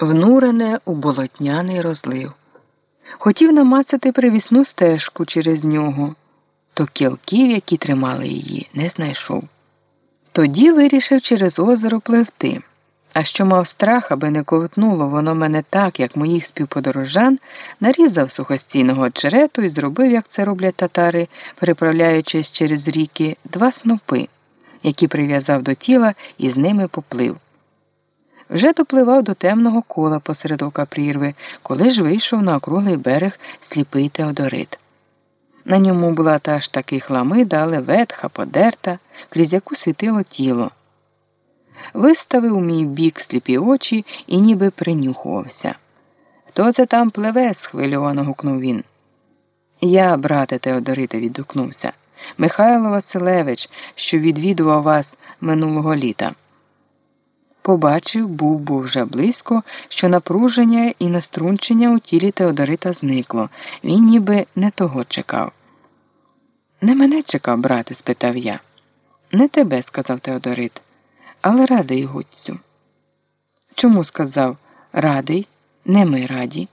внурене у болотняний розлив. Хотів намацати привісну стежку через нього, то кілків, які тримали її, не знайшов. Тоді вирішив через озеро пливти. А що мав страх, аби не ковтнуло воно мене так, як моїх співподорожан, нарізав сухостійного черету і зробив, як це роблять татари, переправляючись через ріки, два снопи, які прив'язав до тіла і з ними поплив. Вже допливав до темного кола посеред ока прірви, коли ж вийшов на округлий берег сліпий Теодорит. На ньому була та ж таки хламида, але ветха, подерта, крізь яку світило тіло. Виставив у мій бік сліпі очі і ніби принюхувався. Хто це там пливе? схвильовано гукнув він. Я, брате Теодорите, відгукнувся. Михайло Василевич, що відвідував вас минулого літа. Побачив, був був вже близько, що напруження і наструнчення у тілі Теодорита зникло. Він ніби не того чекав. Не мене чекав, брате? спитав я. Не тебе, сказав Теодорит, але радий гуцю. Чому сказав радий, не ми раді?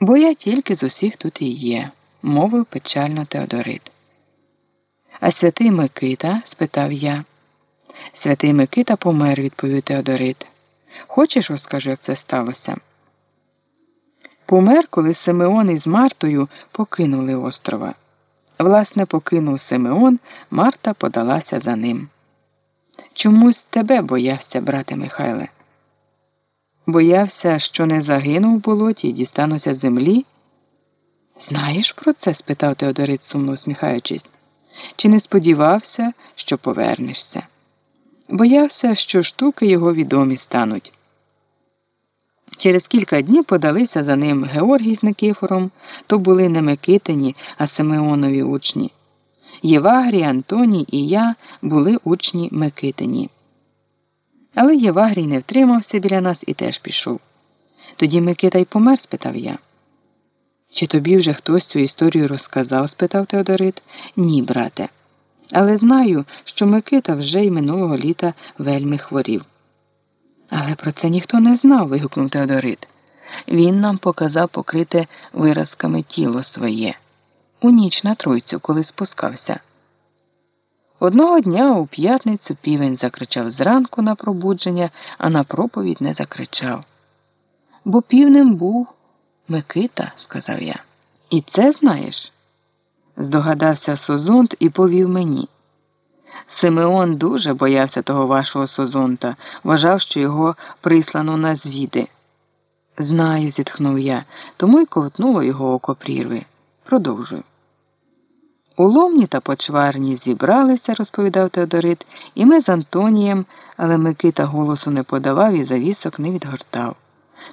Бо я тільки з усіх тут і є, мовив печально Теодорит. А святий Микита? спитав я. Святий Микита помер, відповів Теодорит. Хочеш, розкажу, як це сталося? Помер, коли Симеон із Мартою покинули острова. Власне, покинув Симеон, Марта подалася за ним. Чомусь тебе боявся, брате Михайле. Боявся, що не загинув у болоті і дістануся землі? Знаєш про це? спитав Теодорит, сумно усміхаючись. Чи не сподівався, що повернешся? Боявся, що штуки його відомі стануть. Через кілька днів подалися за ним Георгій з Никифором, то були не Микитині, а Симеонові учні. Євагрій, Антоній і я були учні Микитині. Але Євагрій не втримався біля нас і теж пішов. Тоді Микита й помер? спитав я. Чи тобі вже хтось цю історію розказав? спитав Теодорит. Ні, брате. Але знаю, що Микита вже й минулого літа вельми хворів. Але про це ніхто не знав. вигукнув Теодорит. Він нам показав покрите виразками тіло своє у ніч на тройцю, коли спускався. Одного дня у п'ятницю півень закричав зранку на пробудження, а на проповідь не закричав. Бо півнем був Микита, сказав я. І це знаєш? Здогадався Созонт і повів мені. Симеон дуже боявся того вашого Созонта, вважав, що його прислано на звіди. Знаю, зітхнув я, тому й ковтнуло його око прірви. Продовжую. У та почварні зібралися, розповідав Теодорит, і ми з Антонієм, але Микита голосу не подавав і завісок не відгортав.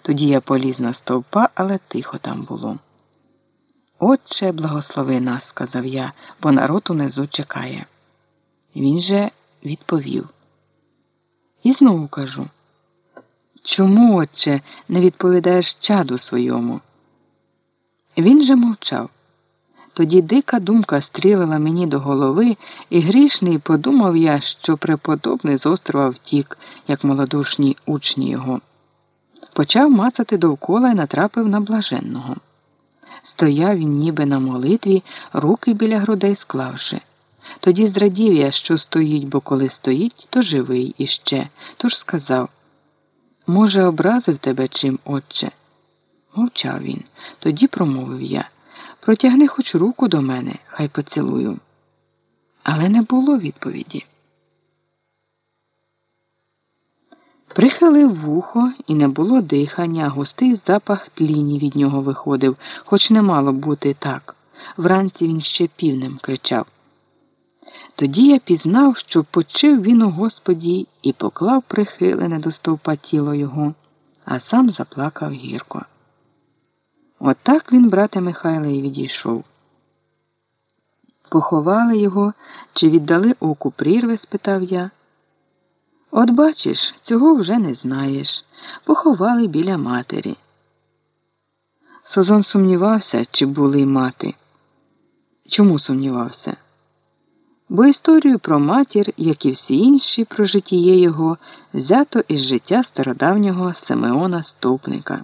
Тоді я поліз на стовпа, але тихо там було. Отче, благослови нас, сказав я, бо народ унизу чекає. Він же відповів. І знову кажу чому, отче, не відповідаєш чаду своєму? Він же мовчав. Тоді дика думка стрілила мені до голови, і грішний подумав я, що преподобний з острова втік, як молодушні учні його. Почав мацати довкола і натрапив на блаженного. Стояв він ніби на молитві, руки біля грудей склавши. Тоді зрадів я, що стоїть, бо коли стоїть, то живий іще. Тож сказав Може, образив тебе чим, отче? Мовчав він. Тоді промовив я. Протягни хоч руку до мене, хай поцілую. Але не було відповіді. Прихилив вухо, і не було дихання, густий запах тліні від нього виходив, хоч не мало бути так. Вранці він ще півнем кричав. Тоді я пізнав, що почив він у Господі і поклав прихилене до стовпа тіло його, а сам заплакав гірко. Отак він, брате Михайле, і відійшов. Поховали його чи віддали оку прірви? спитав я. От бачиш, цього вже не знаєш. Поховали біля матері. Созон сумнівався, чи були мати. Чому сумнівався? Бо історію про матір, як і всі інші про житіє його, взято із життя стародавнього Симеона Стопника.